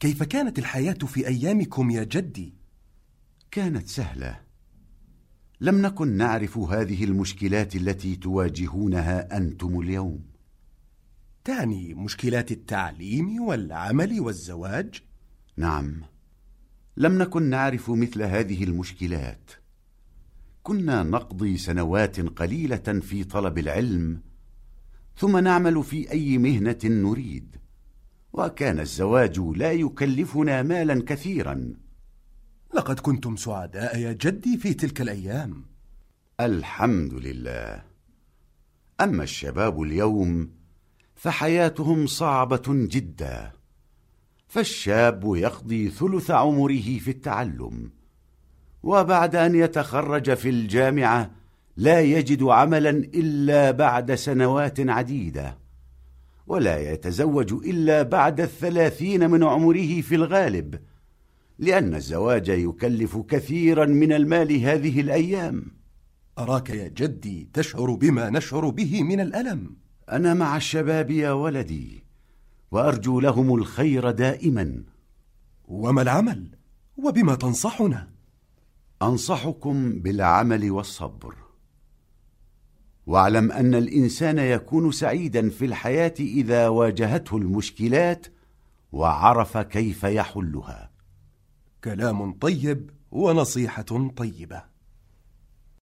كيف كانت الحياة في أيامكم يا جدي؟ كانت سهلة. لم نكن نعرف هذه المشكلات التي تواجهونها أنتم اليوم. تعني مشكلات التعليم والعمل والزواج؟ نعم. لم نكن نعرف مثل هذه المشكلات. كنا نقضي سنوات قليلة في طلب العلم ثم نعمل في أي مهنة نريد. وكان الزواج لا يكلفنا مالا كثيرا. لقد كنتم سعداء يا جدي في تلك الأيام. الحمد لله. أما الشباب اليوم فحياتهم صعبة جدا. فالشاب يقضي ثلث عمره في التعلم وبعد أن يتخرج في الجامعة لا يجد عملا إلا بعد سنوات عديدة. ولا يتزوج إلا بعد الثلاثين من عمره في الغالب لأن الزواج يكلف كثيرا من المال هذه الأيام أراك يا جدي تشعر بما نشعر به من الألم أنا مع الشباب يا ولدي وأرجو لهم الخير دائما وما العمل؟ وبما تنصحنا؟ أنصحكم بالعمل والصبر واعلم أن الإنسان يكون سعيدا في الحياة إذا واجهته المشكلات وعرف كيف يحلها. كلام طيب ونصيحة طيبة.